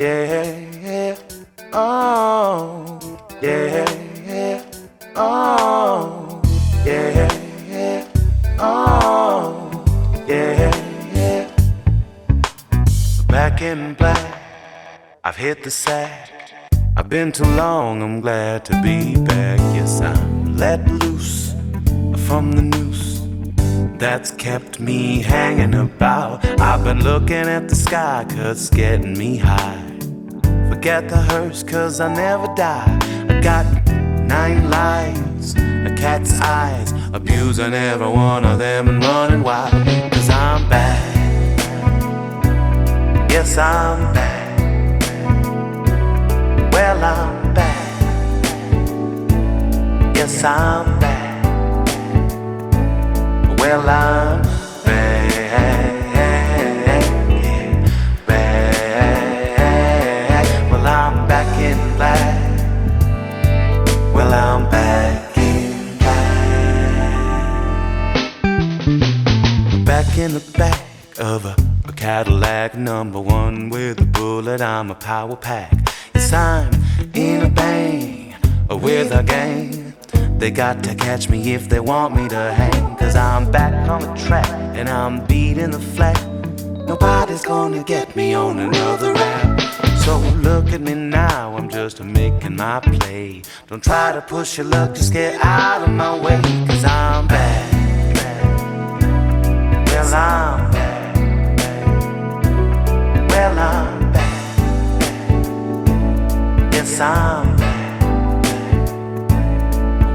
Yeah, oh, yeah, oh, yeah, oh, yeah. Back in black, I've hit the sack. I've been too long, I'm glad to be back. Yes, I'm let loose from the noose that's kept me hanging about. I've been looking at the sky, cause it's getting me high. Forget the hearse, cause I never die. I got nine lives, a cat's eyes, abusing every one of them and running wild. Cause I'm back. Yes, I'm back. Well, I'm back. Yes, I'm back. I'm back. Well, I'm back in black. Well, I'm back in black. Back in the back of a, a Cadillac number one with a bullet. I'm a power pack. Yes, I'm in a bang with a gang. They got to catch me if they want me to hang. Cause I'm back on the track and I'm beating the flat. Nobody's gonna get me on another rap. So look at me now, I'm just making my play. Don't try to push your luck, just get out of my way. Cause I'm back. Well, I'm back. Well, I'm back. Yes, I'm back.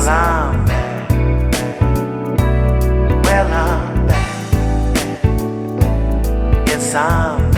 Well, I'm back. Well, I'm back. Yes, I'm